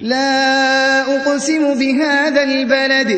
لَا أُقْسِمُ بِهَٰذَا الْبَلَدِ.